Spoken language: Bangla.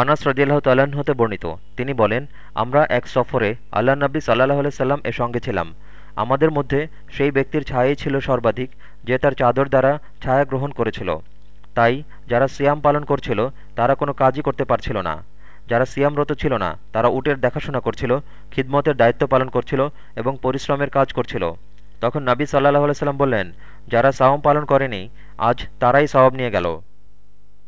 আনাস রদিয়াল্লাহ তাল্লাহ্ন হতে বর্ণিত। তিনি বলেন, আমরা এক সফরে আল্লাহ নবী সাল্লাহ সাল্লাম এর সঙ্গে ছিলাম। আমাদের মধ্যে সেই ব্যক্তির ছায়াই ছিল সর্বাধিক, যে তার চাদর দ্বারা ছায়া গ্রহণ করেছিল। তাই যারা সিয়াম পালন করছিল, তারা কোনো কাজই করতে পারছিল না। যারা সিয়ামরত ছিল না, তারা উটের দেখাশোনা করছিল, খিদমতের দায়িত্ব পালন করছিল এবং পরিশ্রমের কাজ করছিল। তখন নাবী সাল্লাহ সাল্লাম বললেন, যারা সাওম পালন করেনি, আজ তারাই সওয়াব নিয়ে গেল।